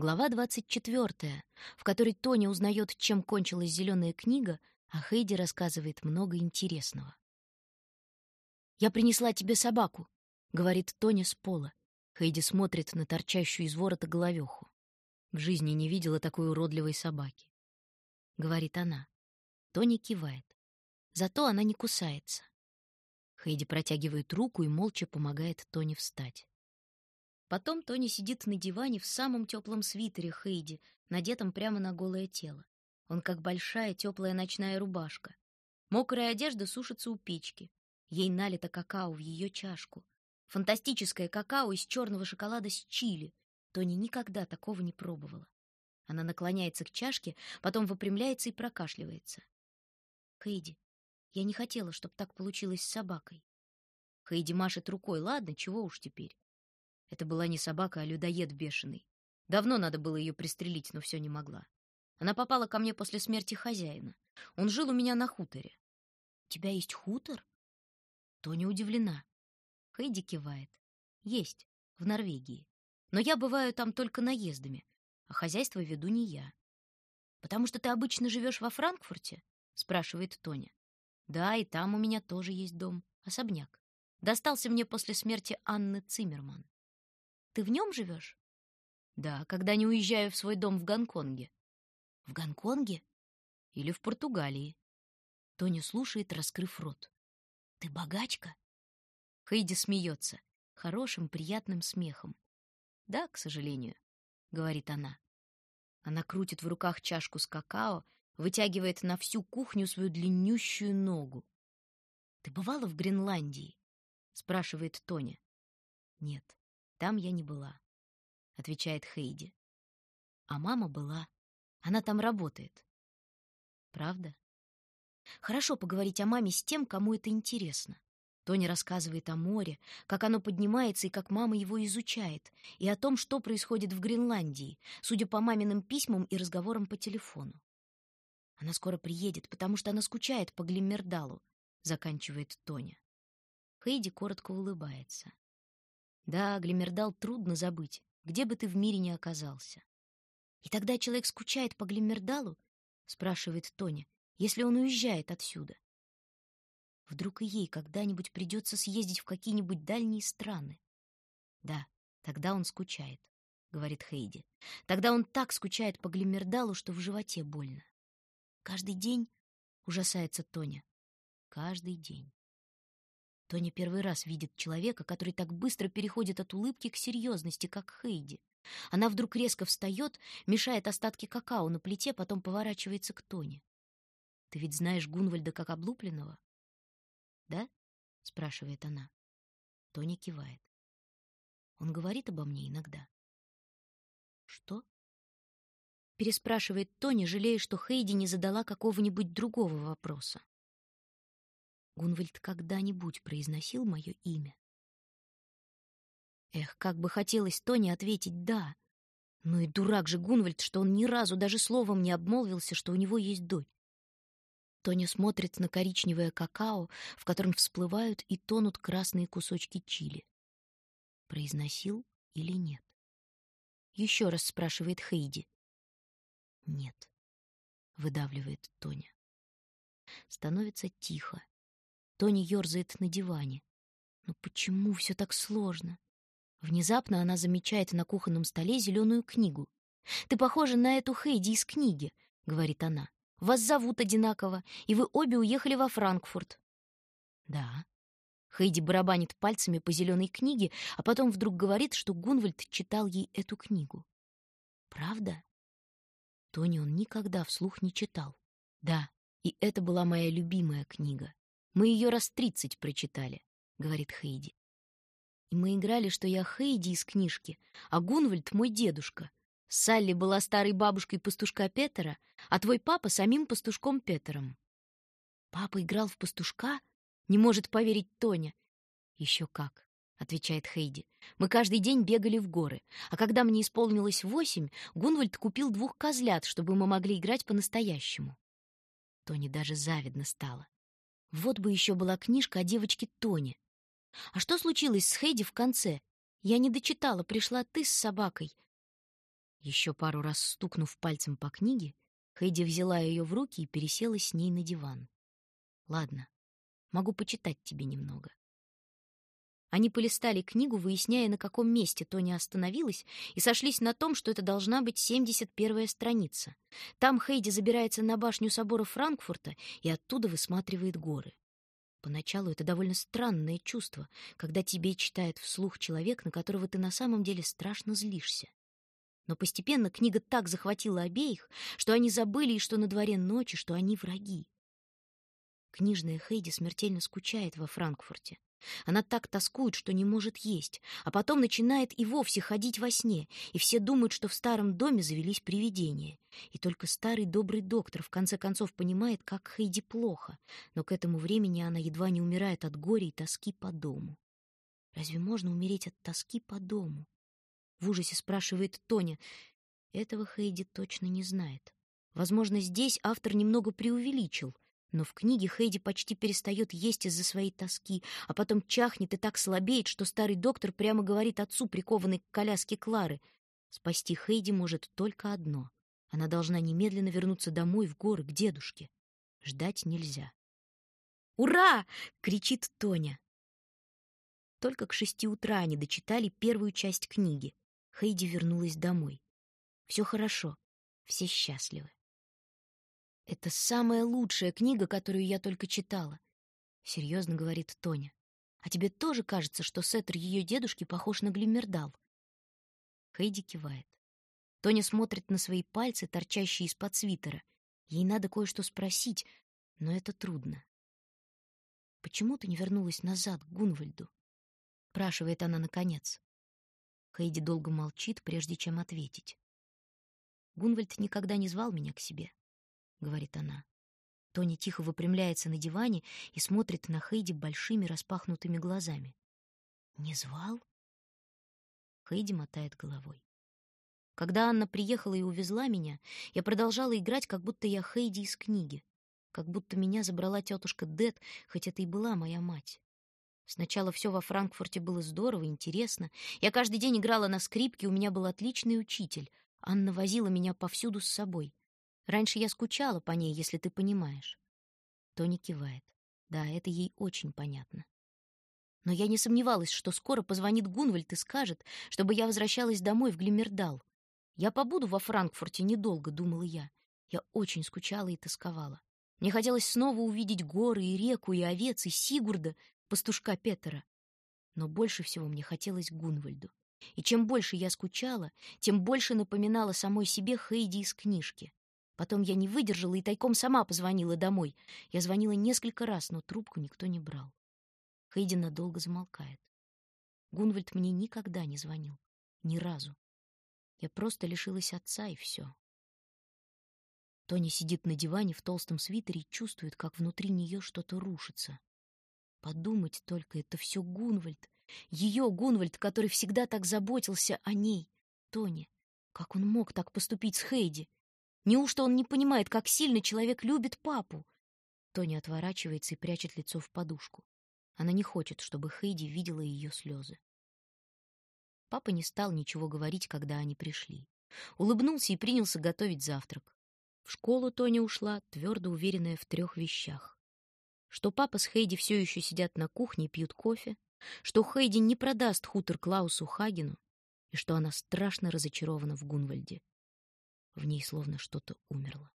Глава 24, в которой Тоня узнает, чем кончилась зеленая книга, а Хейди рассказывает много интересного. «Я принесла тебе собаку», — говорит Тоня с пола. Хейди смотрит на торчащую из ворота головеху. В жизни не видела такой уродливой собаки. Говорит она. Тоня кивает. Зато она не кусается. Хейди протягивает руку и молча помогает Тоне встать. Потом Тони сидит на диване в самом теплом свитере Хейди, надетом прямо на голое тело. Он как большая теплая ночная рубашка. Мокрая одежда сушится у печки. Ей налито какао в ее чашку. Фантастическое какао из черного шоколада с чили. Тони никогда такого не пробовала. Она наклоняется к чашке, потом выпрямляется и прокашливается. Хейди, я не хотела, чтобы так получилось с собакой. Хейди машет рукой. Ладно, чего уж теперь. Это была не собака, а людоед бешеный. Давно надо было ее пристрелить, но все не могла. Она попала ко мне после смерти хозяина. Он жил у меня на хуторе. — У тебя есть хутор? Тоня удивлена. Хейди кивает. — Есть, в Норвегии. Но я бываю там только наездами, а хозяйство веду не я. — Потому что ты обычно живешь во Франкфурте? — спрашивает Тоня. — Да, и там у меня тоже есть дом, особняк. Достался мне после смерти Анны Циммерман. Ты в нем живешь? Да, когда не уезжаю в свой дом в Гонконге. В Гонконге? Или в Португалии? Тоня слушает, раскрыв рот. Ты богачка? Хейди смеется, хорошим, приятным смехом. Да, к сожалению, говорит она. Она крутит в руках чашку с какао, вытягивает на всю кухню свою длиннющую ногу. Ты бывала в Гренландии? спрашивает Тоня. Нет. Там я не была, отвечает Хейди. А мама была. Она там работает. Правда? Хорошо поговорить о маме с тем, кому это интересно. Тони рассказывает о море, как оно поднимается и как мама его изучает, и о том, что происходит в Гренландии, судя по маминым письмам и разговорам по телефону. Она скоро приедет, потому что она скучает по Глиммердалу, заканчивает Тоня. Хейди коротко улыбается. Да, Глимердал трудно забыть, где бы ты в мире ни оказался. И тогда человек скучает по Глимердалу, спрашивает Тоня, если он уезжает отсюда. Вдруг и ей когда-нибудь придется съездить в какие-нибудь дальние страны. Да, тогда он скучает, говорит Хейди. Тогда он так скучает по Глимердалу, что в животе больно. Каждый день ужасается Тоня. Каждый день. Тоня первый раз видит человека, который так быстро переходит от улыбки к серьезности, как Хейди. Она вдруг резко встает, мешает остатки какао на плите, потом поворачивается к Тоне. «Ты ведь знаешь Гунвальда как облупленного?» «Да?» — спрашивает она. Тоня кивает. «Он говорит обо мне иногда». «Что?» Переспрашивает Тоня, жалея, что Хейди не задала какого-нибудь другого вопроса. Гунвальд когда-нибудь произносил мое имя? Эх, как бы хотелось Тони ответить «да». Ну и дурак же Гунвальд, что он ни разу даже словом не обмолвился, что у него есть дочь. Тоня смотрит на коричневое какао, в котором всплывают и тонут красные кусочки чили. Произносил или нет? Еще раз спрашивает Хейди. Нет, выдавливает Тоня. Становится тихо. Тони ерзает на диване. Но почему все так сложно? Внезапно она замечает на кухонном столе зеленую книгу. «Ты похожа на эту Хейди из книги», — говорит она. «Вас зовут одинаково, и вы обе уехали во Франкфурт». «Да». Хейди барабанит пальцами по зеленой книге, а потом вдруг говорит, что Гунвальд читал ей эту книгу. «Правда?» Тони он никогда вслух не читал. «Да, и это была моя любимая книга. Мы ее раз тридцать прочитали, говорит Хейди. И мы играли, что я Хейди из книжки, а Гунвальд мой дедушка. Салли была старой бабушкой пастушка Петера, а твой папа самим пастушком Петером. Папа играл в пастушка? Не может поверить Тоня. Еще как, отвечает Хейди. Мы каждый день бегали в горы, а когда мне исполнилось восемь, Гунвальд купил двух козлят, чтобы мы могли играть по-настоящему. Тони даже завидно стало. Вот бы еще была книжка о девочке Тоне. А что случилось с Хейди в конце? Я не дочитала, пришла ты с собакой. Еще пару раз стукнув пальцем по книге, Хейди взяла ее в руки и пересела с ней на диван. Ладно, могу почитать тебе немного. Они полистали книгу, выясняя, на каком месте Тоня остановилась, и сошлись на том, что это должна быть 71-я страница. Там Хейди забирается на башню собора Франкфурта и оттуда высматривает горы. Поначалу это довольно странное чувство, когда тебе читает вслух человек, на которого ты на самом деле страшно злишься. Но постепенно книга так захватила обеих, что они забыли, и что на дворе ночи, что они враги. Книжная Хейди смертельно скучает во Франкфурте. Она так тоскует, что не может есть, а потом начинает и вовсе ходить во сне, и все думают, что в старом доме завелись привидения. И только старый добрый доктор в конце концов понимает, как Хейди плохо, но к этому времени она едва не умирает от горя и тоски по дому. Разве можно умереть от тоски по дому? В ужасе спрашивает Тоня. Этого Хейди точно не знает. Возможно, здесь автор немного преувеличил — но в книге Хейди почти перестает есть из-за своей тоски, а потом чахнет и так слабеет, что старый доктор прямо говорит отцу, прикованной к коляске Клары. Спасти Хейди может только одно. Она должна немедленно вернуться домой в горы к дедушке. Ждать нельзя. «Ура!» — кричит Тоня. Только к шести утра они дочитали первую часть книги. Хейди вернулась домой. Все хорошо, все счастливы. Это самая лучшая книга, которую я только читала, серьезно говорит Тоня. А тебе тоже кажется, что сеттер ее дедушки похож на Глиммердал? Хейди кивает. Тоня смотрит на свои пальцы, торчащие из-под свитера. Ей надо кое-что спросить, но это трудно. Почему ты не вернулась назад к Гунвальду? спрашивает она наконец. Хейди долго молчит, прежде чем ответить. Гунвальд никогда не звал меня к себе. — говорит она. Тони тихо выпрямляется на диване и смотрит на Хейди большими распахнутыми глазами. «Не звал?» Хейди мотает головой. Когда Анна приехала и увезла меня, я продолжала играть, как будто я Хейди из книги, как будто меня забрала тетушка Дет, хоть это и была моя мать. Сначала все во Франкфурте было здорово, интересно. Я каждый день играла на скрипке, у меня был отличный учитель. Анна возила меня повсюду с собой. Раньше я скучала по ней, если ты понимаешь. Тони кивает. Да, это ей очень понятно. Но я не сомневалась, что скоро позвонит Гунвальд и скажет, чтобы я возвращалась домой в Глимердал. Я побуду во Франкфурте недолго, думала я. Я очень скучала и тосковала. Мне хотелось снова увидеть горы и реку, и овец, и Сигурда, пастушка Петера. Но больше всего мне хотелось Гунвальду. И чем больше я скучала, тем больше напоминала самой себе Хейди из книжки. Потом я не выдержала и тайком сама позвонила домой. Я звонила несколько раз, но трубку никто не брал. Хейди надолго замолкает. Гунвальд мне никогда не звонил. Ни разу. Я просто лишилась отца, и все. Тони сидит на диване в толстом свитере и чувствует, как внутри нее что-то рушится. Подумать только, это все Гунвальд. Ее Гунвальд, который всегда так заботился о ней. Тони, как он мог так поступить с Хейди? Неужто он не понимает, как сильно человек любит папу? Тони отворачивается и прячет лицо в подушку. Она не хочет, чтобы Хейди видела ее слезы. Папа не стал ничего говорить, когда они пришли. Улыбнулся и принялся готовить завтрак. В школу Тоня ушла, твердо уверенная в трех вещах. Что папа с Хейди все еще сидят на кухне и пьют кофе, что Хейди не продаст хутор Клаусу Хагену и что она страшно разочарована в Гунвальде. В ней словно что-то умерло.